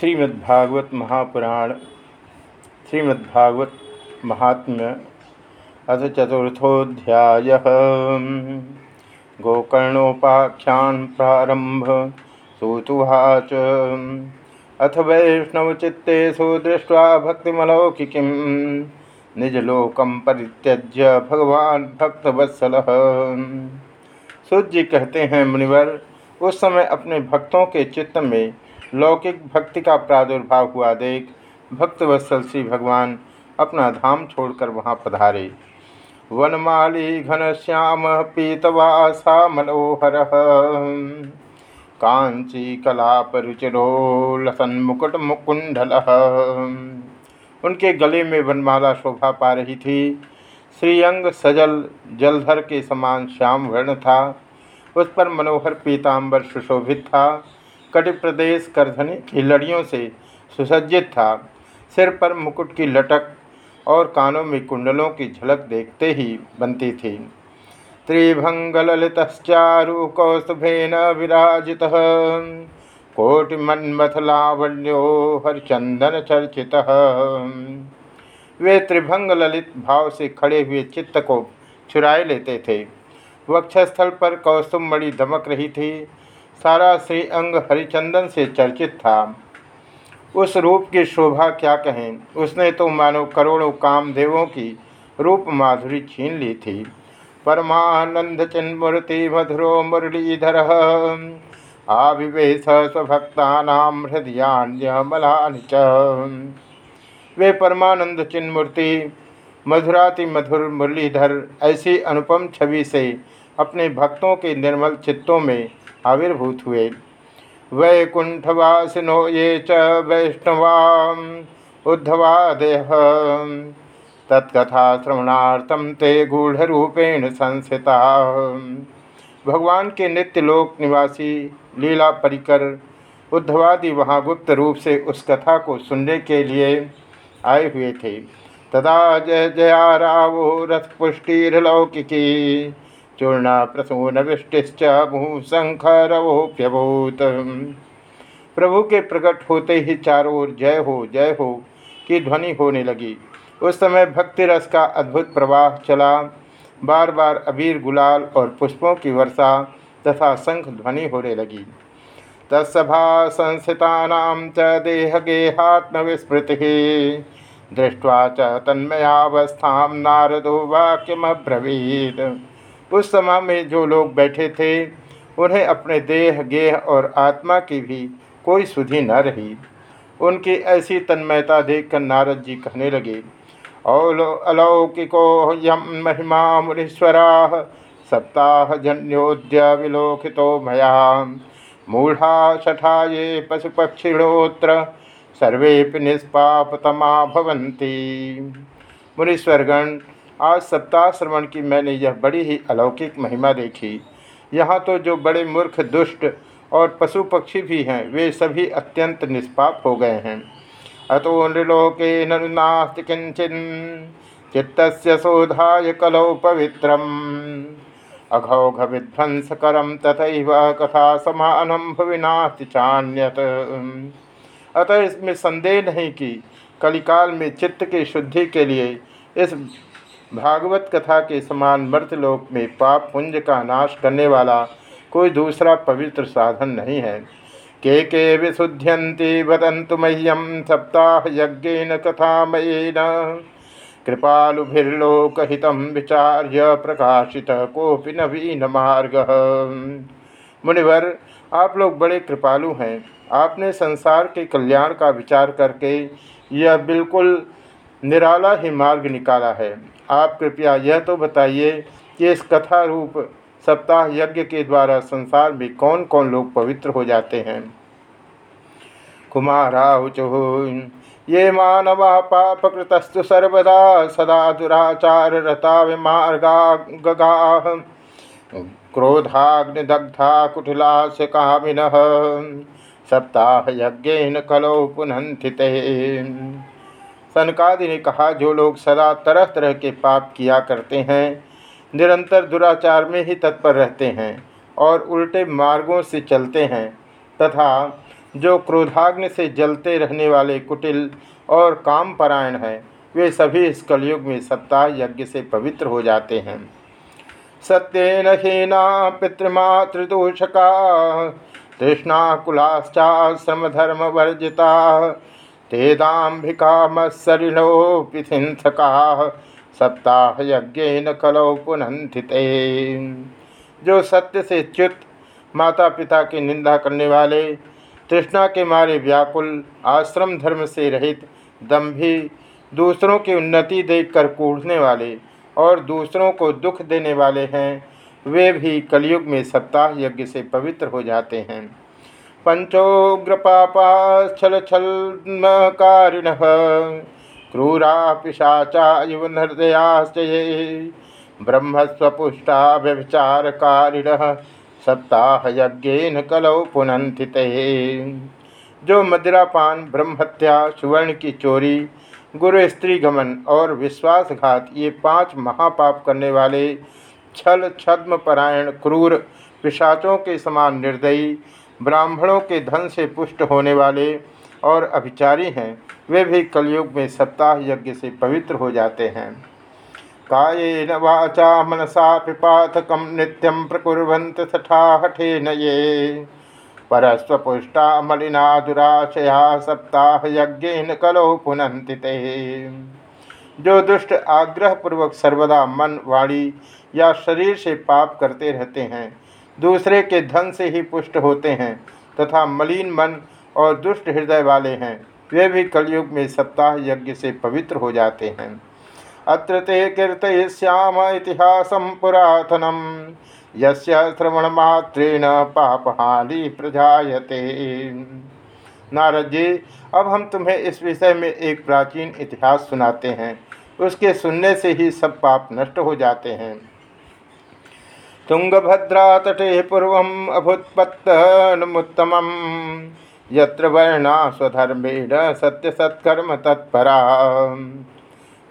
श्रीमद्भागवत महापुराण, श्रीमद्भागवत महात्म्य, अथ चतुर्थोध्याय गोकर्णोपाख्यान प्रारंभ, सूतुवाच। अथ वैष्णवचित्तेषु दृष्ट्वा भक्तिमलौकिकीं, निजलोकं परित्यज्य भगवान भक्तवत्सलः। जी कहते हैं, मुनिवर, उस समय अपने भक्तों के चित्त में लौकिक भक्ति का प्रादुर्भाव हुआ देख, भक्त भक्तवत्सल श्री भगवान अपना धाम छोड़कर वहाँ पधारे। वनमाली घनश्याम पीतवासा मनोहर। कांची कलापरुचिरो लसन मुकुट मुकुंडल। उनके गले में वनमाला शोभा पा रही थी। श्रीअंग सजल जलधर के समान श्याम वर्ण था। उस पर मनोहर पीताम्बर सुशोभित था। कटि प्रदेश करधनी की लड़ियों से सुसज्जित था। सिर पर मुकुट की लटक और कानों में कुंडलों की झलक देखते ही बनती थी। त्रिभंगललितश्चारु कौस्तुभेन विराजित, कोटिमन्मथलावण्यो हरिचंदन चर्चित वे त्रिभंग ललित भाव से खड़े हुए चित्त को चुराए लेते थे। वक्षस्थल पर कौस्तुमणि दमक रही थी। सारा श्री अंग हरिचंदन से चर्चित था। उस रूप की शोभा क्या कहें? उसने तो मानो करोड़ों कामदेवों की रूप माधुरी छीन ली थी। परमानंद चिन्मूर्ति मधुरो मुरलीधर, आविवेश स्वभक्ता हृदयान्यमलानि च। वे परमानंद चिन्मूर्ति, मधुराति मधुर मुरलीधर ऐसी अनुपम छवि से अपने भक्तों के निर्मल चित्तों में आविर्भूत हुए। वैकुंठवासिनो ये च वैष्णवा उद्धवादय तत्कथा श्रवणार्थम ते गूढ़रूपेण संस्थिता। भगवान के नित्य लोक निवासी, लीला परिकर, उद्धवादि वहाँ गुप्त रूप से उस कथा को सुनने के लिए आए हुए थे। तदा जय जया रावो रथ पुष्टिलौकिकी चूर्ण प्रसून वृष्टिश्च भूशंखरवोप्यभूत प्रभु के प्रकट होते ही चारों ओर जय हो जय हो की ध्वनि होने लगी। उस समय भक्ति रस का अद्भुत प्रवाह चला। बार बार अबीर गुलाल और पुष्पों की वर्षा तथा शंख ध्वनि होने लगी। तत्सभा संस्थिता च देहगेहात्म विस्मृति दृष्टवा च तन्मयावस्था नारदो वाक्यमब्रवीत। उस समय में जो लोग बैठे थे, उन्हें अपने देह, गेह और आत्मा की भी कोई सुधि न रही। उनकी ऐसी तन्मयता देखकर नारद जी कहने लगे अलौकिको यम महिमा मुनीश्वरा सप्ताह जन्योद्य विलोकितो मया मूढ़ा शठा ये पशुपक्षिणोत्र सर्वे निष्पापतमा भवंती मुनीश्वरगण आज सप्ताह श्रवण की मैंने यह बड़ी ही अलौकिक महिमा देखी। यहाँ तो जो बड़े मूर्ख, दुष्ट और पशु पक्षी भी हैं, वे सभी अत्यंत निष्पाप हो गए हैं। अतो नृलोके नास्ति किंचन चित्त शोधा कलौ पवित्रम अघौघ विध्वंसकरम तथा कथा समानम चान्यत। अतः इसमें संदेह नहीं कि कलिकाल में चित्त की शुद्धि के लिए इस भागवत कथा के समान मृतलोक में पाप पुंज का नाश करने वाला कोई दूसरा पवित्र साधन नहीं है। के के विशुद्ध्यंती वदंतु मह्यम सप्ताह यज्ञ कथा मयेन कृपालुभिर्लोकहित विचार्य प्रकाशित कोपि नवीन मार्ग। मुनिवर, आप लोग बड़े कृपालु हैं। आपने संसार के कल्याण का विचार करके यह बिल्कुल निराला ही मार्ग निकाला है। आप कृपया यह तो बताइए कि इस कथा रूप सप्ताह यज्ञ के द्वारा संसार में कौन कौन लोग पवित्र हो जाते हैं? कुमाराउचु ये मानवा पापकृतस्तु सर्वदा सदा दुराचार रता विमार्गा गगा क्रोधाग्निदग्धा कुटिलास्य कामिन, सप्ताह यज्ञ कलो पुनंथिते सनकादि ने कहा, जो लोग सदा तरह तरह के पाप किया करते हैं, निरंतर दुराचार में ही तत्पर रहते हैं और उल्टे मार्गों से चलते हैं तथा जो क्रोधाग्नि से जलते रहने वाले कुटिल और कामपरायण हैं, वे सभी इस कलयुग में सप्ताह यज्ञ से पवित्र हो जाते हैं। सत्यन हीना पितृमातृदूषका तृष्णाकुलाश्चाश्रम धर्म वर्जिता तेदाम्भिका मत्सरिणोपिथिंसका सप्ताह यज्ञ कलौ पुनंथि जो सत्य से च्युत माता पिता की निंदा करने वाले, तृष्णा के मारे व्याकुल, आश्रम धर्म से रहित, दम्भी दूसरों की उन्नति देखकर कूढ़ने वाले और दूसरों को दुख देने वाले हैं, वे भी कलयुग में सप्ताह यज्ञ से पवित्र हो जाते हैं। पंचोग्र पापा छल छल कारिण क्रूरा पिशाचा युव हृदयाश्चये ब्रह्मस्वपुष्टा व्यभिचार कारिण सप्ताह यज्ञ कलौ पुनंथित जो मदिरापान, ब्रह्महत्या, सुवर्ण की चोरी, गुरु स्त्री गमन और विश्वासघात ये पाँच महापाप करने वाले छल छद्म परायण क्रूर पिशाचों के समान निर्दयी ब्राह्मणों के धन से पुष्ट होने वाले और अभिचारी हैं, वे भी कलयुग में सप्ताह यज्ञ से पवित्र हो जाते हैं। कायेन वाचा मनसा पिपाथक नित्यम प्रकुर्वंत सठा हठे न ये परस्वपुष्टा मलिना दुराशया सप्ताह यज्ञ कलो पुनंति जो दुष्ट आग्रह पूर्वक सर्वदा मन वाणी या शरीर से पाप करते रहते हैं दूसरे के धन से ही पुष्ट होते हैं तथा मलिन मन और दुष्ट हृदय वाले हैं। वे भी कलयुग में सप्ताह यज्ञ से पवित्र हो जाते हैं। अत्र ते कीर्तयश्याम इतिहास पुरातनम। यश्रवण मात्रेण पापहानि प्रजाते नारद जी, अब हम तुम्हें इस विषय में एक प्राचीन इतिहास सुनाते हैं। उसके सुनने से ही सब पाप नष्ट हो जाते हैं। तुंगभद्रा तटे पूर्व यत्र वर्णा स्वधर्मेण सत्य सत्कर्म तत्परा।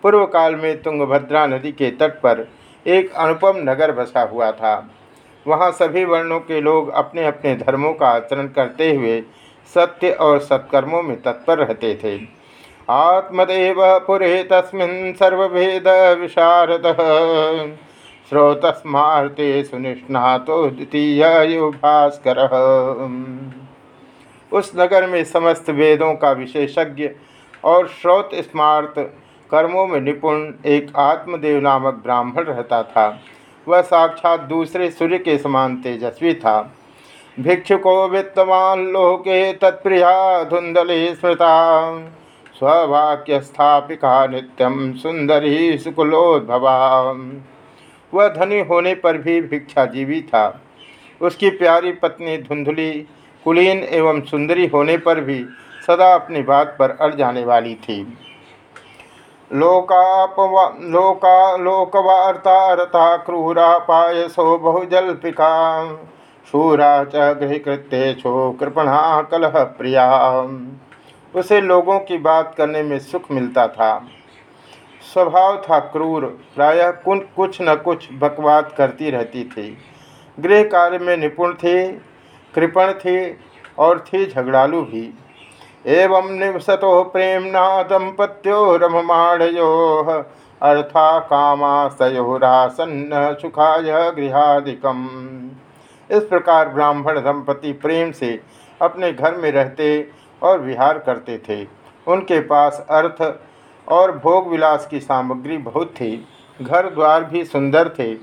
पूर्व काल में तुंगभद्रा नदी के तट पर एक अनुपम नगर बसा हुआ था। वहाँ सभी वर्णों के लोग अपने अपने धर्मों का आचरण करते हुए सत्य और सत्कर्मों में तत्पर रहते थे। आत्मदेव पुरे तस्मिन् सर्वभेद विशारद। स्रोतस्मार्ते सुनिष्णातो द्वितीय भास्कर उस नगर में समस्त वेदों का विशेषज्ञ और श्रोत स्मार्त कर्मों में निपुण एक आत्मदेव नामक ब्राह्मण रहता था। वह साक्षात दूसरे सूर्य के समान तेजस्वी था। भिक्षुको वित्तवान लोके तत्प्रिया धुंधले स्मृता। स्ववाक्य स्थापिका नित्यम सुंदरी सुकुलोद्भवा वह धनी होने पर भी भिक्षाजीवी था। उसकी प्यारी पत्नी धुंधली, कुलीन एवं सुंदरी होने पर भी सदा अपनी बात पर अड़ जाने वाली थी। लोकापवा, लोका, लोकवार्ता रथा क्रूरा पायसो बहुजल्पिका। शूरा च गृहकृत्येशो कृपणा कलह प्रिया। उसे लोगों की बात करने में सुख मिलता था। स्वभाव था क्रूर, प्रायः कुछ न कुछ बकवाद करती रहती थी। गृह कार्य में निपुण थी, कृपण थी और थी झगड़ालू भी। एवं निवसतो प्रेमना दंपत्यो रममाणयो, अर्था कामाशयोरासन्न सुखाय गृहादिकम। इस प्रकार ब्राह्मण दंपति प्रेम से अपने घर में रहते और विहार करते थे। उनके पास अर्थ और भोग विलास की सामग्री बहुत थी। घर द्वार भी सुंदर थे,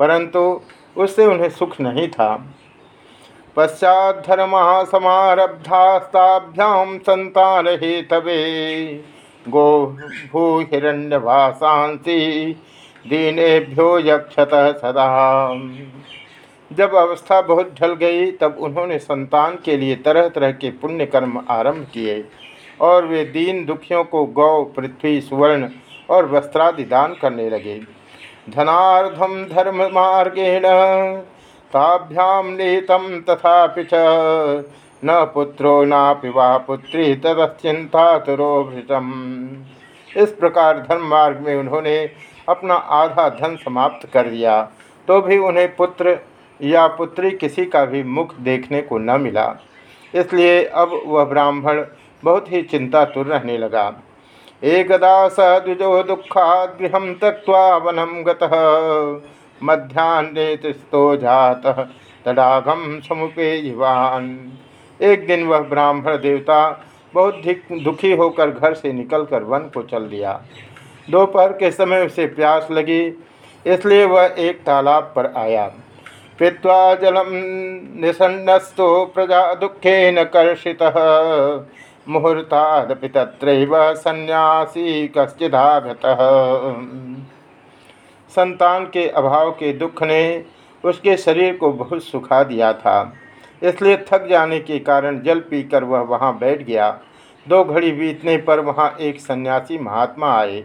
परंतु उससे उन्हें सुख नहीं था। पश्चात धर्म समारब्धास्ताभ्याम संतान तबे गो भू हिरण्यभाषांसी दीनेभ्यो यक्षत सदा। जब अवस्था बहुत ढल गई, तब उन्होंने संतान के लिए तरह तरह के पुण्य कर्म आरंभ किए। और वे दीन दुखियों को गौ, पृथ्वी, सुवर्ण और वस्त्रादि दान करने लगे। धनार्धम धर्म मार्गेण ताभ्याम निहितम तथा न पुत्रो ना पिवा पुत्री तदचिंता तुरोभृतम इस प्रकार धर्म मार्ग में उन्होंने अपना आधा धन समाप्त कर दिया तो भी उन्हें पुत्र या पुत्री किसी का भी मुख देखने को न मिला। इसलिए अब वह ब्राह्मण बहुत ही चिंतातुर रहने लगा। एकदा स द्विजो दुखा गृह त्यक्वा वनम तिस्तो जात तडाघम समुपेयवान एक दिन वह ब्राह्मण देवता बहुत दुखी होकर घर से निकलकर वन को चल दिया। दोपहर के समय उसे प्यास लगी, इसलिए वह एक तालाब पर आया। पीवा जलम निसन्नस्तो प्रजा दुखे न मुहूर्तादपि तत्रैव सन्यासी कश्चिदागत। संतान के अभाव के दुख ने उसके शरीर को बहुत सुखा दिया था। इसलिए थक जाने के कारण जल पीकर वह वहाँ बैठ गया। दो घड़ी बीतने पर वहाँ एक सन्यासी महात्मा आए।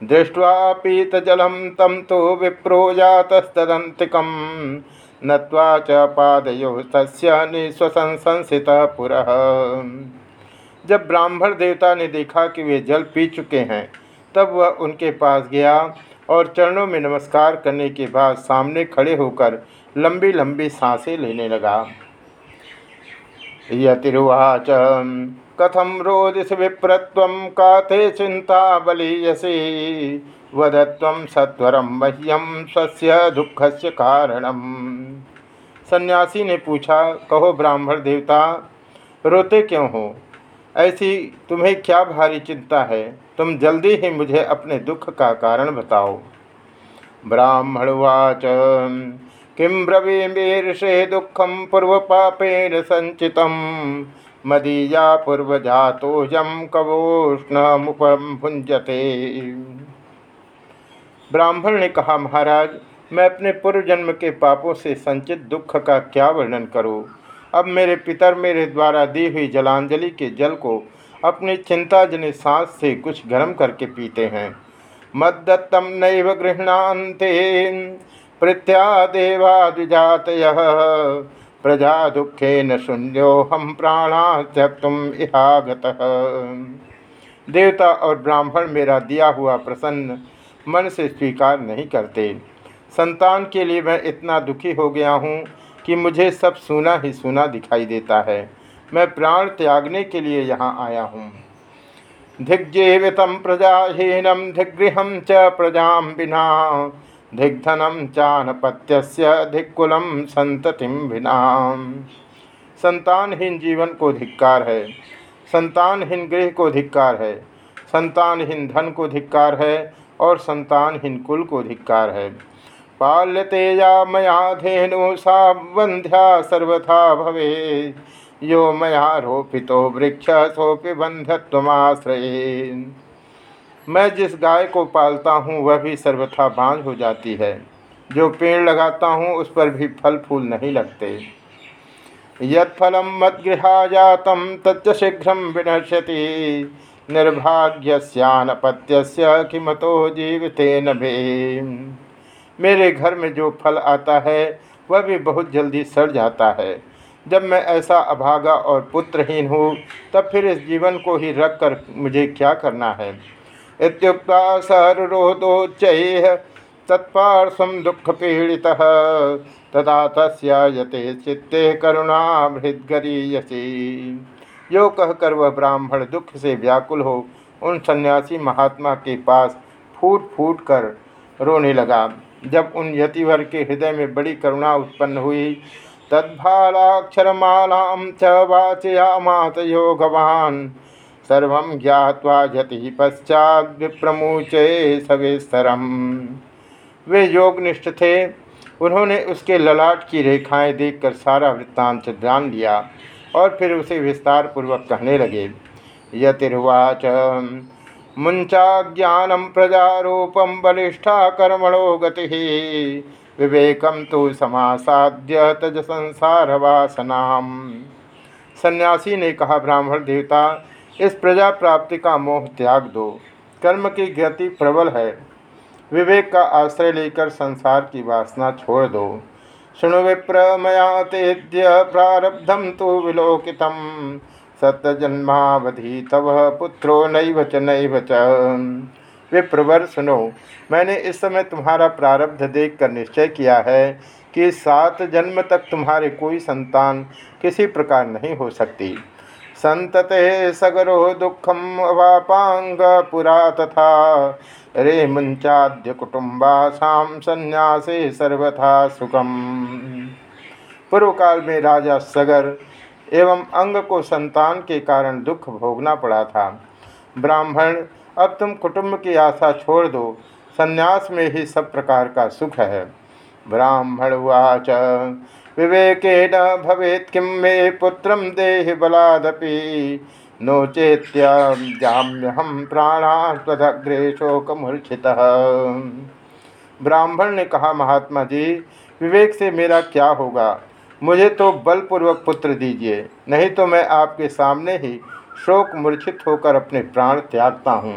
दृष्टवा पीतजलम तम तो विप्रो जातस्तदंतिकम नत्वा च पादयो तस्य निश्वसंसित पुरः। जब ब्राह्मण देवता ने देखा कि वे जल पी चुके हैं, तब वह उनके पास गया और चरणों में नमस्कार करने के बाद सामने खड़े होकर लंबी लंबी साँसें लेने लगा। यतिर्वाच कथम रोदिस विप्रत्व, काथे चिंता बलीयसी वदत्व सत्वरम मह्यम स्व दुख से कारणम। सन्यासी ने पूछा, कहो ब्राह्मण देवता, रोते क्यों हो? ऐसी तुम्हें क्या भारी चिंता है? तुम जल्दी ही मुझे अपने दुख का कारण बताओ। ब्राह्मणवाच किं दुखम पूर्व पापेन संचित मदीया पूर्वजातोजम कवोष्ण मुपभुंजते ब्राह्मण ने कहा, महाराज, मैं अपने पूर्व जन्म के पापों से संचित दुख का क्या वर्णन करूँ? अब मेरे पितर मेरे द्वारा दी हुई जलांजलि के जल को अपनी चिंताजनित सांस से कुछ गर्म करके पीते हैं। मद्दत्तम नैव गृहणाते प्रत्या देवादिजात प्रजा दुखे न शून्यो हम प्राणा त्यक्तुम इहागत। देवता और ब्राह्मण मेरा दिया हुआ प्रसन्न मन से स्वीकार नहीं करते। संतान के लिए मैं इतना दुखी हो गया हूँ कि मुझे सब सुना ही सुना दिखाई देता है। मैं प्राण त्यागने के लिए यहाँ आया हूँ। धिग्जीवित प्रजाहीनम धिगृह च प्रजा बिना धिग्धनम चानपत्य धिक्कुलम संततिम बिना संतानहीन जीवन को धिक्कार है। संतानहीन गृह को धिक्कार है। संतानहीन धन को धिक्कार है और संतानहीन कुल को धिक्कार है। पाल्यते या मया धेनु सा बंध्या सर्वथा भवे यो मया रोपितो वृक्ष सोपि बंधत्वमाश्रये मैं जिस गाय को पालता हूँ, वह भी सर्वथा बांझ हो जाती है। जो पेड़ लगाता हूँ, उस पर भी फल फूल नहीं लगते। यत्फलम मद्गृहा जातम तच्च शीघ्र विनश्यति। निर्भाग्यस्यानपत्य किमतो जीवितेन भे मेरे घर में जो फल आता है, वह भी बहुत जल्दी सड़ जाता है। जब मैं ऐसा अभागा और पुत्रहीन हूँ, तब फिर इस जीवन को ही रख कर मुझे क्या करना है? इतुक्ता सरोदोच्च तत्पार्श्व दुख पीड़ित तथा तस्ते चित्ते करुणा हृदगरीयसी यो कहकर वह ब्राह्मण दुख से व्याकुल हो, उन सन्यासी महात्मा के पास फूट फूट कर रोने लगा। जब उन यतिवर के हृदय में बड़ी करुणा उत्पन्न हुई तद्भालाक्षरमालां च योगवान। सर्व ज्ञावा यति पश्चात विप्रमुचे सवेस्तरम वे योगनिष्ठ थे। उन्होंने उसके ललाट की रेखाएँ देखकर सारा वृत्तांत जान लिया और फिर उसे विस्तार पूर्वक कहने लगे, यतिर्वाच मुंचा ज्ञानम प्रजारूपम बलिष्ठा कर्मणो गति। विवेकम तो समासाद्य तज संसार वासना सन्यासी ने कहा, ब्राह्मण देवता, इस प्रजा प्राप्ति का मोह त्याग दो। कर्म की गति प्रबल है। विवेक का आश्रय लेकर संसार की वासना छोड़ दो। शुणु विप्र मया तेद्य प्रारब्धम तो विलोकितम। सत्यजन्मावधि तव पुत्रो नैव च नैव च। विप्रवर सुनो, मैंने इस समय तुम्हारा प्रारब्ध देखकर निश्चय किया है कि सात जन्म तक तुम्हारे कोई संतान किसी प्रकार नहीं हो सकती। संतते सगरो दुखम अवापांग पुरा तथा, रे मुंचाद्य कुटुम्बासाम संन्यासे सर्वथा सुखम। पूर्व काल में राजा सगर एवं अंग को संतान के कारण दुख भोगना पड़ा था। ब्राह्मण, अब तुम कुटुंब की आशा छोड़ दो। संन्यास में ही सब प्रकार का सुख है। ब्राह्मण उवाच विवेकेन भवेत् किं मे पुत्र देहि बलादपि। नो चेत्याम्यहम प्राणास्वदग्रे शोकमूर्छित। ब्राह्मण ने कहा, महात्मा जी, विवेक से मेरा क्या होगा? मुझे तो बलपूर्वक पुत्र दीजिए, नहीं तो मैं आपके सामने ही शोक मूर्छित होकर अपने प्राण त्यागता हूँ।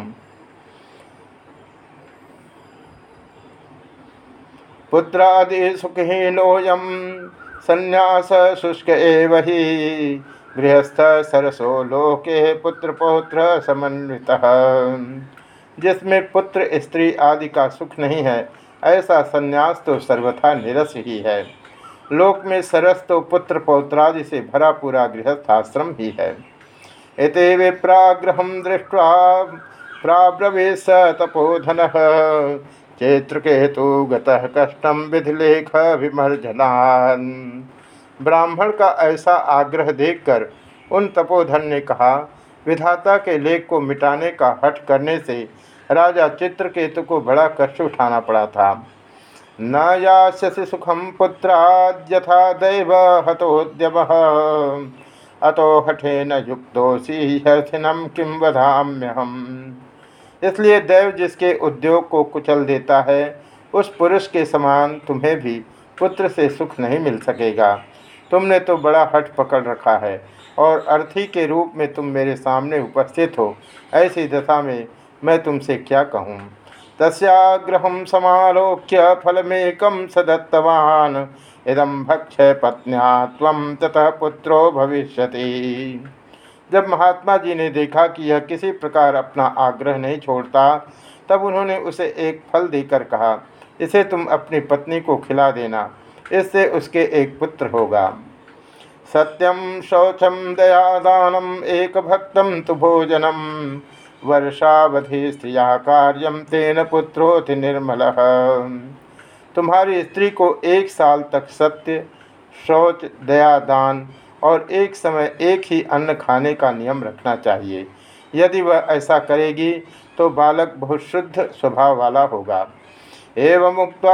पुत्रादि सुखहीनोयम संन्यास शुष्क एव गृहस्थ सरसो लोके पुत्र पौत्र समन्वित। जिसमें पुत्र, स्त्री आदि का सुख नहीं है, ऐसा संन्यास तो सर्वथा निरस ही है। लोक में सरस तो पुत्र पौत्रादि से भरा पूरा गृहस्थाश्रम ही है। इति विप्राग्रह दृष्ट्वा प्राब्रवीश तपोधन चैत्रकेतु गतः कष्टम विधिलेख विमर्जनान। ब्राह्मण का ऐसा आग्रह देखकर उन तपोधन ने कहा, विधाता के लेख को मिटाने का हट करने से राजा चित्रकेतु को बड़ा कष्ट उठाना पड़ा था। न यास्यसि सुखम पुत्राद्यथा दैव हतोद्यम। अतो हठेन युक्तोषी हर्थिनम किम हम इसलिए देव जिसके उद्योग को कुचल देता है, उस पुरुष के समान तुम्हें भी पुत्र से सुख नहीं मिल सकेगा। तुमने तो बड़ा हठ पकड़ रखा है, और अर्थी के रूप में तुम मेरे सामने उपस्थित हो, ऐसी दशा में मैं तुमसे क्या कहूँ? तस्याग्रह समालोक्य फलमेकम सदत्तवान। इदम भक्ष पत्न्या तम ततः पुत्रो भविष्य जब महात्मा जी ने देखा कि यह किसी प्रकार अपना आग्रह नहीं छोड़ता, तब उन्होंने उसे एक फल देकर कहा, इसे तुम अपनी पत्नी को खिला देना, इससे उसके एक पुत्र होगा। सत्यम शौचम दयादानम एक भक्तम तो भोजनम। वर्षावधि स्त्रिया कार्यम तेन पुत्रोति निर्मल। तुम्हारी स्त्री को एक साल तक सत्य, शौच, दया, दान और एक समय एक ही अन्न खाने का नियम रखना चाहिए। यदि वह ऐसा करेगी तो बालक बहुत शुद्ध स्वभाव वाला होगा। एवं मुक्त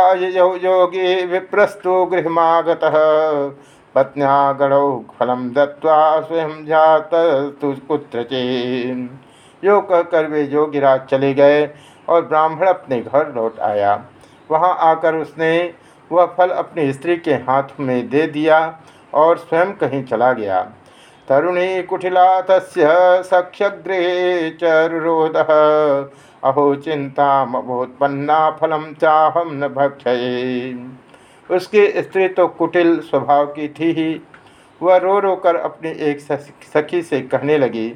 योगी विप्रस्तु गृहमागत। पत्न्या गणौ फलम दत्वा स्वयं जात पुत्र यो कहकर वे योगिराज चले गए और ब्राह्मण अपने घर लौट आया। वहाँ आकर उसने वह फल अपनी स्त्री के हाथ में दे दिया और स्वयं कहीं चला गया। तरुणी कुटिला तस्य सख्यग्रे चरुरोध अहो चिंतामभोत्पन्ना फलम चाहम न भक्षये। उसकी स्त्री तो कुटिल स्वभाव की थी ही। वह रो रो कर अपनी एक सखी से कहने लगी,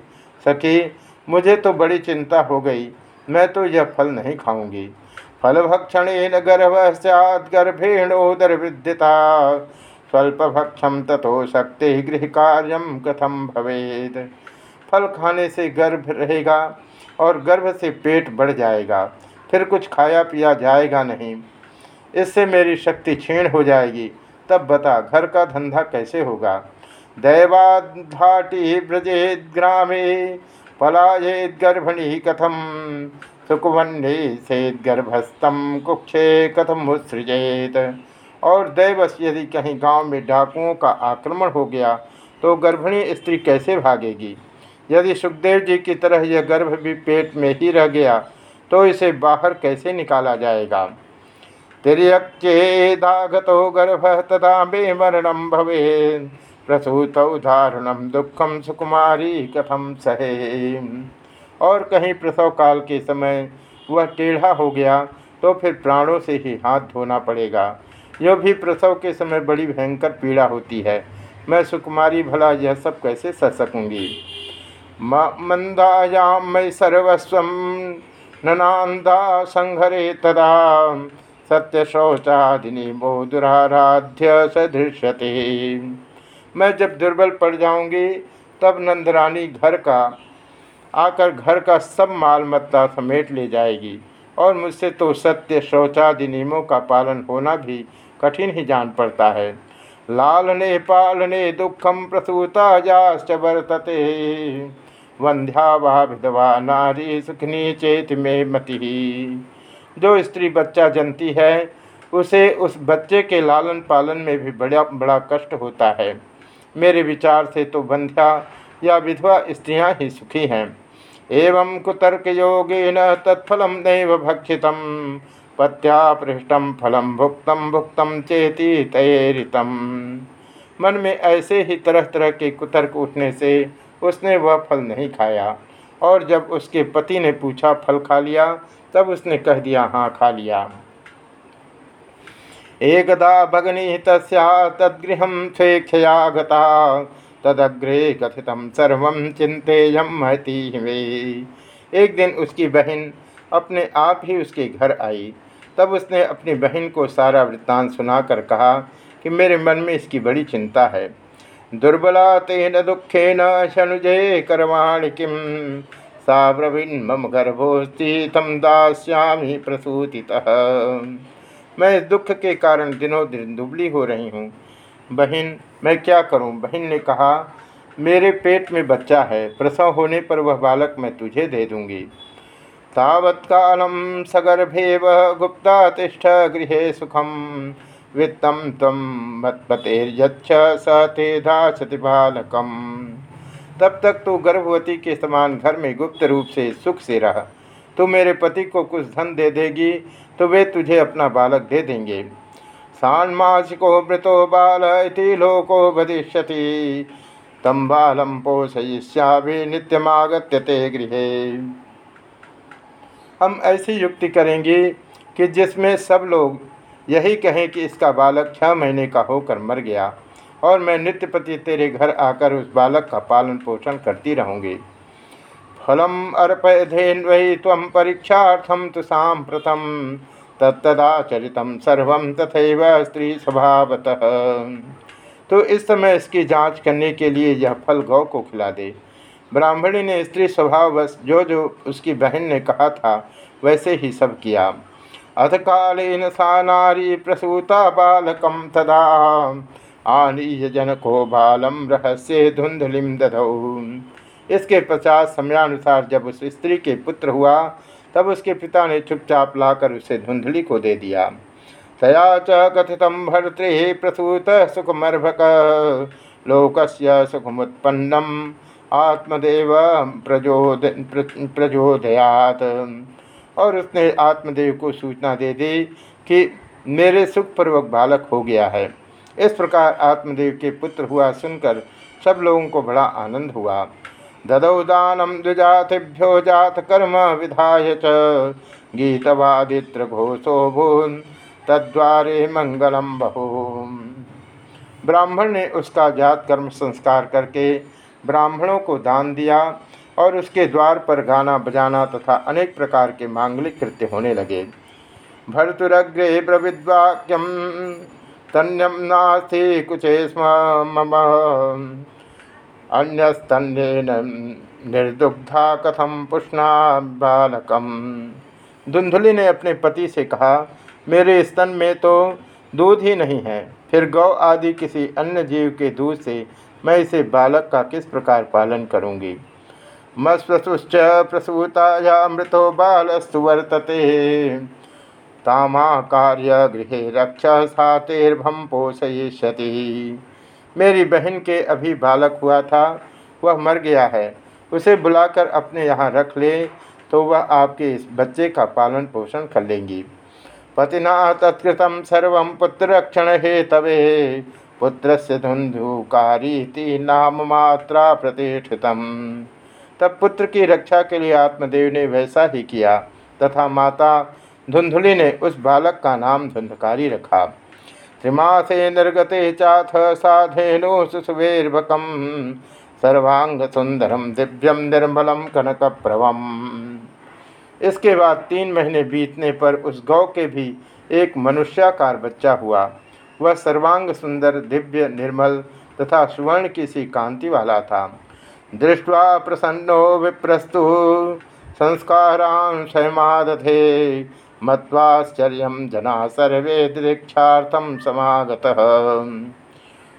सखी मुझे तो बड़ी चिंता हो गई। मैं तो यह फल नहीं खाऊँगी। फलभक्षण गर्भ वृद्धिता स्वल्पभक्षम तथो शक्ति गृह कार्य कथम भवेद फल खाने से गर्भ रहेगा और गर्भ से पेट बढ़ जाएगा। फिर कुछ खाया पिया जाएगा नहीं। इससे मेरी शक्ति क्षीण हो जाएगी। तब बता, घर का धंधा कैसे होगा? दैवाधाटी ब्रजेद ग्रामे पलायेद गर्भिणी कथम सुकुवन्नी सेद गर्भस्थम कुक्षे कथम उत्सृजेत और दैवश यदि कहीं गाँव में डाकुओं का आक्रमण हो गया तो गर्भिणी स्त्री कैसे भागेगी? यदि सुखदेव जी की तरह यह गर्भ भी पेट में ही रह गया तो इसे बाहर कैसे निकाला जाएगा? तिरक्चेदागत गर्भ तथा मरणम भवे प्रसूत उदाहरणम दुखम सुकुमारी कथम सहे। और कहीं प्रसव काल के समय वह टेढ़ा हो गया तो फिर प्राणों से ही हाथ धोना पड़ेगा। यह भी प्रसव के समय बड़ी भयंकर पीड़ा होती है। मैं सुकुमारी भला यह सब कैसे सह सकूँगी? मंदायाम मई सर्वस्व ननांदा संघरे तदा। सत्य शौचादिनी मो दुराराध्य सदृश्यते। मैं जब दुर्बल पड़ जाऊँगी, तब नंदरानी घर का, आकर घर का सब माल मत्ता समेट ले जाएगी और मुझसे तो सत्य शौचादि नियमों का पालन होना भी कठिन ही जान पड़ता है। लालने पालने दुखम प्रसूता जाश्च वर्तते। वंध्या वा विधवा नारी सुखनी चेत में मति। जो स्त्री बच्चा जनती है, उसे उस बच्चे के लालन पालन में भी बड़ा बड़ा कष्ट होता है। मेरे विचार से तो बंध्या या विधवा स्त्रियाँ ही सुखी हैं। एवं कुतर्क योगेन तत्फल नैव भक्षित पत्या पृष्ठम फलम भुक्तम भुक्तम चेती तैरितम। मन में ऐसे ही तरह तरह के कुतर्क उठने से उसने वह फल नहीं खाया। और जब उसके पति ने पूछा, फल खा लिया? तब उसने कह दिया हाँ खा लिया। एकदा भगनी तस्या तद्गृह स्वेक्षया गता। तदग्रे कथित सर्व चिंतेयम महती वे। एक दिन उसकी बहन अपने आप ही उसके घर आई। तब उसने अपनी बहन को सारा वृत्तांत सुनाकर कहा कि मेरे मन में इसकी बड़ी चिंता है। दुर्बला तेन दुखेन शनुजे करवाणि किम सा ब्रवीण मम गर्भोस्ती तम दास्यामी प्रसूति मैं इस दुख के कारण दिनों दिन दुबली हो रही हूँ। बहन, मैं क्या करूँ? बहन ने कहा, मेरे पेट में बच्चा है, प्रसव होने पर वह बालक मैं तुझे दे दूँगी। तावत्कालम सगर्भे वह गुप्ता तिष्ठ गृह सुखम वित्तम तम मत्पतेर्यच्छ स ते धासति बालकम। तब तक तू गर्भवती के समान घर में गुप्त रूप से सुख से रह। तू मेरे पति को कुछ धन दे देगी तो वे तुझे अपना बालक दे देंगे। षाण्मासिको मृतो बाल, इति लोको वदिष्यति। तम बालम पोषयिष्यामि नित्यमागत्य ते गृह। हम ऐसी युक्ति करेंगे कि जिसमें सब लोग यही कहें कि इसका बालक छः महीने का होकर मर गया, और मैं नित्यपति तेरे घर आकर उस बालक का पालन पोषण करती रहूँगी। फलम अर्पयधेन वही तम परीक्षार्थम तो सांप्रतम तत्तदाचरित सर्व तथा स्त्री स्वभावतः तो इस समय इसकी जाँच करने के लिए यह फल गौ को खिला दे। ब्राह्मणी ने स्त्री स्वभाववश जो जो उसकी बहन ने कहा था, वैसे ही सब किया। अथ कालन सा नारी प्रसूता बालकम तदा। आनीय जनको बालम रहस्य धुंधलिम दधौ। इसके पश्चात समयानुसार जब उस स्त्री के पुत्र हुआ, तब उसके पिता ने चुपचाप लाकर उसे धुंधली को दे दिया। तया च कथित भर्तृ प्रसूत सुखमर्भक, लोकस्य सुखमुत्पन्नम, आत्मदेव प्रजोद प्रचोदयात और उसने आत्मदेव को सूचना दे दी कि मेरे सुखपूर्वक बालक हो गया है। इस प्रकार आत्मदेव के पुत्र हुआ सुनकर सब लोगों को बड़ा आनंद हुआ। ददौ दानम द्विजातिभ्यो जात कर्म विधाय च। गीतवादित्र घोषो भून तद्वारे मंगलम बहु ब्राह्मण ने उसका जात कर्म संस्कार करके ब्राह्मणों को दान दिया और उसके द्वार पर गाना बजाना तथा अनेक प्रकार के मांगलिक कृत्य होने लगे। भर्तुरग्रे प्रविद्वाक्यम तन्यम नास्ति कुचे स्म मम। अन्यस्तन्येन निर्दुग्धा कथम पुष्णा बालकम धुंधुली ने अपने पति से कहा, मेरे स्तन में तो दूध ही नहीं है। फिर गौ आदि किसी अन्य जीव के दूध से मैं इसे बालक का किस प्रकार पालन करूँगी? मस्वसुश्च प्रसूताया मृतो बालस्तु वर्तते। तामा कार्य गृह रक्ष सातेर्भम पोषयिष्यति। मेरी बहन के अभी बालक हुआ था, वह मर गया है। उसे बुलाकर अपने यहाँ रख ले तो वह आपके इस बच्चे का पालन पोषण कर लेंगी। पतिना तत्कृत सर्व पुत्ररक्षण हे तवे पुत्र से धुंधुकारी नाम मात्रा प्रतिष्ठित तब पुत्र की रक्षा के लिए आत्मदेव ने वैसा ही किया, तथा माता धुंधुली ने उस बालक का नाम धुंधकारी रखा। त्रिमासे निर्गते चाथ साधेनु सुसुवेर्भकम सर्वांग सुंदरम दिव्यम, निर्मलम कनक प्रवम इसके बाद तीन महीने बीतने पर उस गौ के भी एक मनुष्याकार बच्चा हुआ। वह सर्वांग सुंदर, दिव्य, निर्मल तथा सुवर्ण की सी कांति वाला था। दृष्टवा प्रसन्नो विप्रस्तु। संस्कारां स्वयमादधे मत्वाश्चर्य जना सर्वे दीक्षार्थम समागत।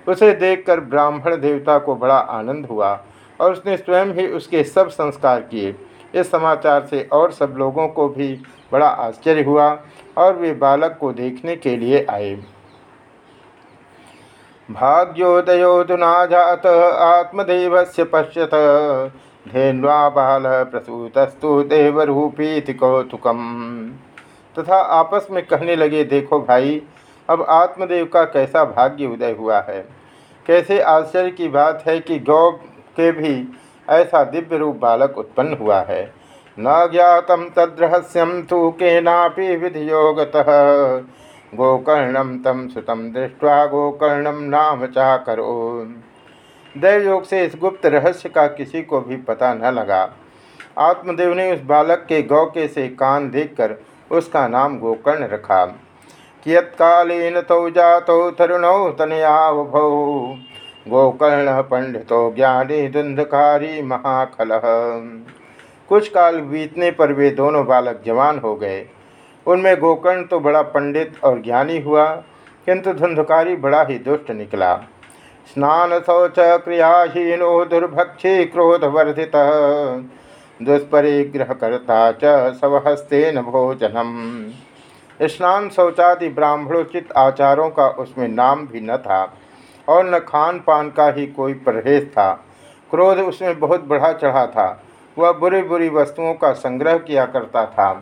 उसे देखकर ब्राह्मण देवता को बड़ा आनंद हुआ और उसने स्वयं ही उसके सब संस्कार किए। इस समाचार से और सब लोगों को भी बड़ा आश्चर्य हुआ और वे बालक को देखने के लिए आए। भाग्योदयोदुना जात आत्मदेव से पश्यत। धेन्वा बाल प्रसूतस्तु देवरूपी कौतुकम। तथा आपस में कहने लगे, देखो भाई, अब आत्मदेव का कैसा भाग्य उदय हुआ है? कैसे आश्चर्य की बात है कि गौ के भी ऐसा दिव्य रूप बालक उत्पन्न हुआ है। न ज्ञातम तद्रहस्यम तो केनापि विधियोगत। गोकर्णम तम सुतम दृष्टवा गोकर्णम नाम चाह करो दैवयोग से इस गुप्त रहस्य का किसी को भी पता न लगा। आत्मदेव ने उस बालक के गौके से कान देखकर उसका नाम गोकर्ण रखा। कियत्कालीन तौ जातौ तरुणौ तनयावभौ। गोकर्ण पंडितो ज्ञानी धुंधकारी महाखल। कुछ काल बीतने पर वे दोनों बालक जवान हो गए। उनमें गोकर्ण तो बड़ा पंडित और ज्ञानी हुआ, किंतु धुंधकारी बड़ा ही दुष्ट निकला। स्नान शौच क्रियाहीनो दुर्भक्षी क्रोधवर्धि दुष्परिग्रहकर्ता च स्वहस्तेन भोजनम। स्नान शौचादि ब्राह्मणोचित आचारों का उसमें नाम भी न था, और न खान पान का ही कोई परहेज था। क्रोध उसमें बहुत बढ़ा चढ़ा था। वह बुरी बुरी वस्तुओं का संग्रह किया करता था।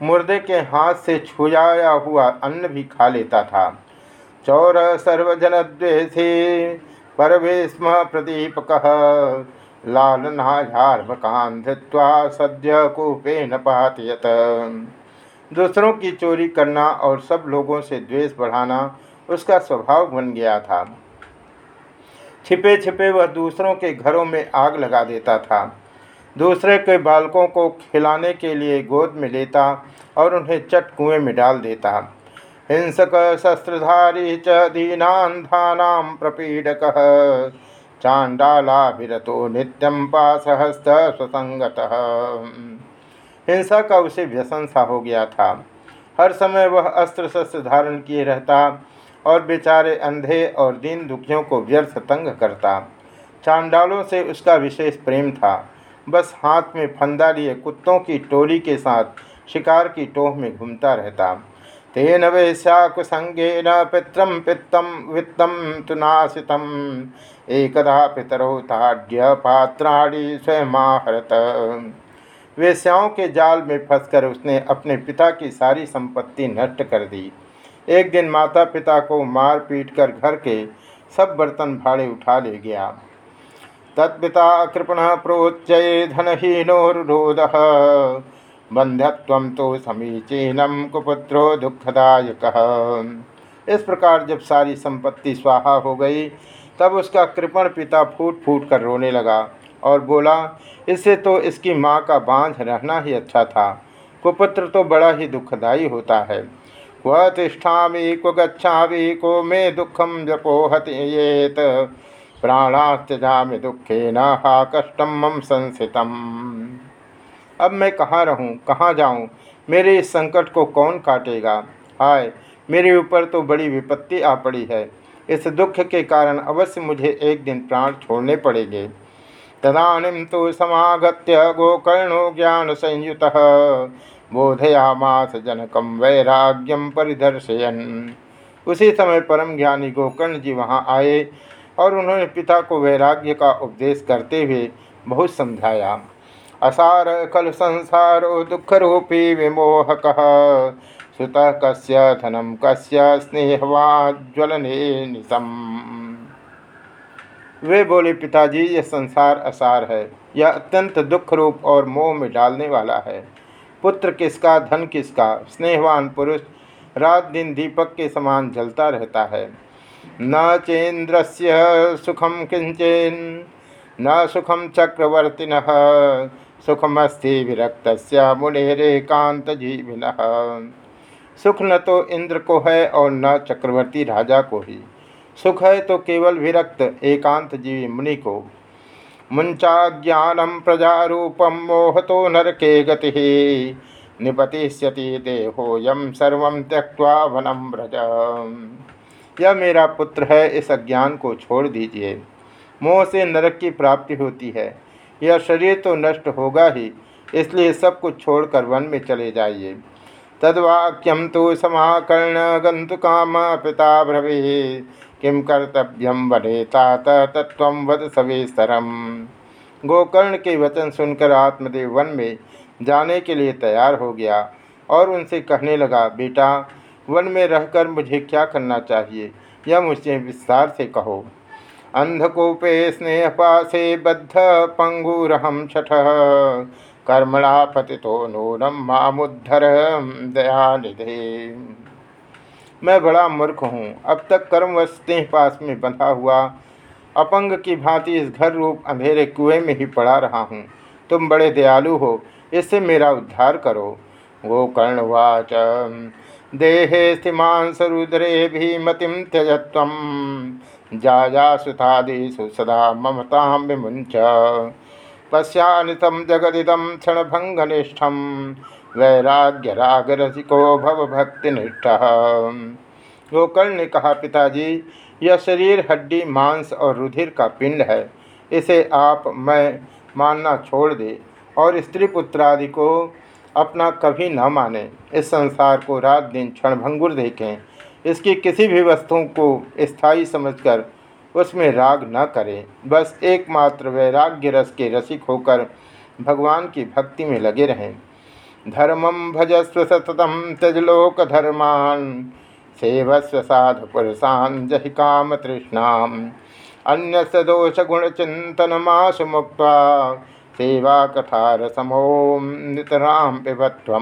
मुर्दे के हाथ से छुआया हुआ अन्न भी खा लेता था। चौर सर्वजन द्वेषी परवेश्म प्रदीपक लालनाझार्भकान धृत्वा सद्य न पातयत। दूसरों की चोरी करना और सब लोगों से द्वेष बढ़ाना उसका स्वभाव बन गया था। छिपे छिपे वह दूसरों के घरों में आग लगा देता था। दूसरे के बालकों को खिलाने के लिए गोद में लेता और उन्हें चट कुएँ में डाल देता। हिंसक शस्त्रधारी च दीनान्धानाम प्रपीडक। चांडालाभिरतो नित्यम पासहस्त स्वसंगत हिंसा का उसे व्यसन सा हो गया था। हर समय वह अस्त्र शस्त्र धारण किए रहता और बेचारे अंधे और दीन दुखियों को व्यर्थ तंग करता। चांडालों से उसका विशेष प्रेम था। बस हाथ में फंदा लिए कुत्तों की टोली के साथ शिकार की टोह में घूमता रहता। तेन वैश्याकुसंगेन पित्रम पित्तम वित्तम तुनाशितम एकदा पितरौ ताड्य पात्राणी स्वयंहरत वेश्याओं के जाल में फंसकर उसने अपने पिता की सारी संपत्ति नष्ट कर दी। एक दिन माता पिता को मार पीट कर घर के सब बर्तन भाड़े उठा ले गया। तत्पिता कृपण प्रोच्चय धनहीनोरोध बंध्यत्व तो समीचीनम कुपुत्रो दुखदायक। इस प्रकार जब सारी संपत्ति स्वाहा हो गई, तब उसका कृपण पिता फूट फूट कर रोने लगा और बोला इससे तो इसकी माँ का बांझ रहना ही अच्छा था। कुपुत्र तो बड़ा ही दुखदायी होता है। क्व तिष्ठा क्व गच्छा को मे दुखम जपोहत येत। प्राणास्त्यजा दुखे न हा कष्टम मम संसितम। अब मैं कहाँ रहूँ, कहाँ जाऊँ? मेरे इस संकट को कौन काटेगा? हाय, मेरे ऊपर तो बड़ी विपत्ति आ पड़ी है। इस दुख के कारण अवश्य मुझे एक दिन प्राण छोड़ने पड़ेंगे। तदानीं तो समागत गोकर्णो ज्ञान संयुत बोधयामास जनकम वैराग्यम परिदर्शयन। उसी समय परम ज्ञानी गोकर्ण जी वहाँ आए और उन्होंने पिता को वैराग्य का उपदेश करते हुए बहुत समझाया। असार खल संसारो दुख रूपी विमोहक। सुत कस्य धनम कस्य स्नेहवाज्वलने निशम वे बोले, पिताजी, यह संसार असार है। यह अत्यंत दुख रूप और मोह में डालने वाला है। पुत्र किसका, धन किसका? स्नेहवान पुरुष रात दिन दीपक के समान जलता रहता है। न चेन्द्र से सुखम किंचन न सुखम चक्रवर्तिन। सुखमस्ति विरक्त मुनेरेकांत जीविन सुख न तो इंद्र को है और न चक्रवर्ती राजा को ही। सुख है तो केवल विरक्त एकांत जीवी मुनि को। मुंचा ज्ञानम प्रजारूपम मोहतो नरके गति। निपतिष्यति देहो यम सर्व त्यक्वा वनम व्रज। यह मेरा पुत्र है, इस अज्ञान को छोड़ दीजिए। मोह से नरक की प्राप्ति होती है। यह शरीर तो नष्ट होगा ही, इसलिए सब कुछ छोड़कर वन में चले जाइए। तद्वाक्यम तो समाकर्ण गंतु काम पिता भ्रवे किम कर्तव्यम वने तात तत्व वद सवेस्तरम। गोकर्ण के वचन सुनकर आत्मदेव वन में जाने के लिए तैयार हो गया और उनसे कहने लगा, बेटा, वन में रहकर मुझे क्या करना चाहिए? यह मुझसे विस्तार से कहो। अंधकूपे स्नेहपासे बद्ध पंगुरहम छठ। कर्मणा पति तो नूनम मामुद्धर दयानिधे। मैं बड़ा मूर्ख हूँ। अब तक कर्मवश स्नेहपास में बंधा हुआ अपंग की भांति इस घर रूप अंधेरे कुएँ में ही पड़ा रहा हूँ। तुम बड़े दयालु हो। इससे मेरा उद्धार करो। गोकर्णवाच देहे स्थिमांसरुद्रे भी मतिम त्यजत्व जाया सुतादिषु सदा ममता क्षणभंगनिष्ठम वैराग्य राग रसिको भव भक्तिनिष्ठ गोकर्ण ने कहा, पिताजी, यह शरीर, हड्डी, मांस और रुधिर का पिंड है। इसे आप, मैं मानना छोड़ दे और स्त्री पुत्रादि को अपना कभी न माने। इस संसार को रात दिन क्षणभंगुर देखें। इसकी किसी भी वस्तु को स्थायी समझकर उसमें राग न करें। बस एकमात्र वैराग्य रस के रसिक होकर भगवान की भक्ति में लगे रहें। धर्मम भजस्व सततम त्यजलोक धर्मान सेवस्व साधु पुरुषान जहि काम तृष्णा अन्य दोष गुण चिंतन मासु मुक्त सेवा कथा रसमोम नितराम पिबत्व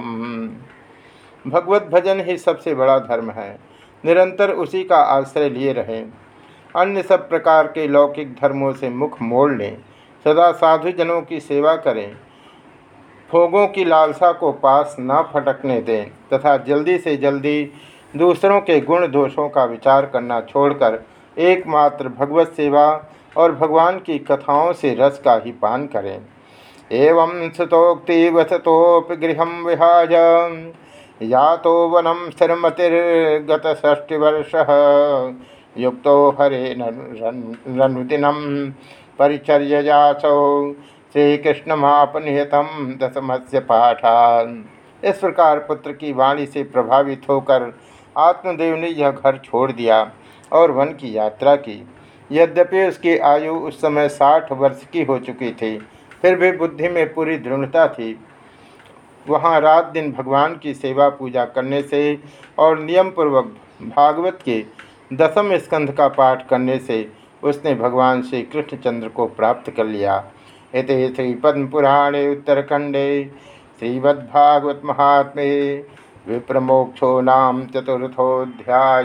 भगवत भजन ही सबसे बड़ा धर्म है। निरंतर उसी का आश्रय लिए रहें। अन्य सब प्रकार के लौकिक धर्मों से मुख मोड़ लें। सदा साधुजनों की सेवा करें। भोगों की लालसा को पास न फटकने दें तथा जल्दी से जल्दी दूसरों के गुण दोषों का विचार करना छोड़कर एकमात्र भगवत सेवा और भगवान की कथाओं से रस का ही पान करें। एवं सुतोक्ति वसतोपि गृह या तो वनम स्थिरमतिर्गत षष्टिवर्ष युक्त हरे रनुदिनम परिचर्यासौ श्रीकृष्णमापनिहतम दशमस्य पाठान। इस प्रकार पुत्र की वाणी से प्रभावित होकर आत्मदेव ने यह घर छोड़ दिया और वन की यात्रा की। यद्यपि उसकी आयु उस समय साठ वर्ष की हो चुकी थी, फिर भी बुद्धि में पूरी दृढ़ता थी। वहाँ रात दिन भगवान की सेवा पूजा करने से और नियम पूर्वक भागवत के दसम स्कंध का पाठ करने से उसने भगवान श्री कृष्णचंद्र को प्राप्त कर लिया। इति श्रीपद्मपुराणे उत्तरखंडे, श्रीमद्भागवत महात्मे, विप्रमोक्षो नाम चतुर्थोध्याय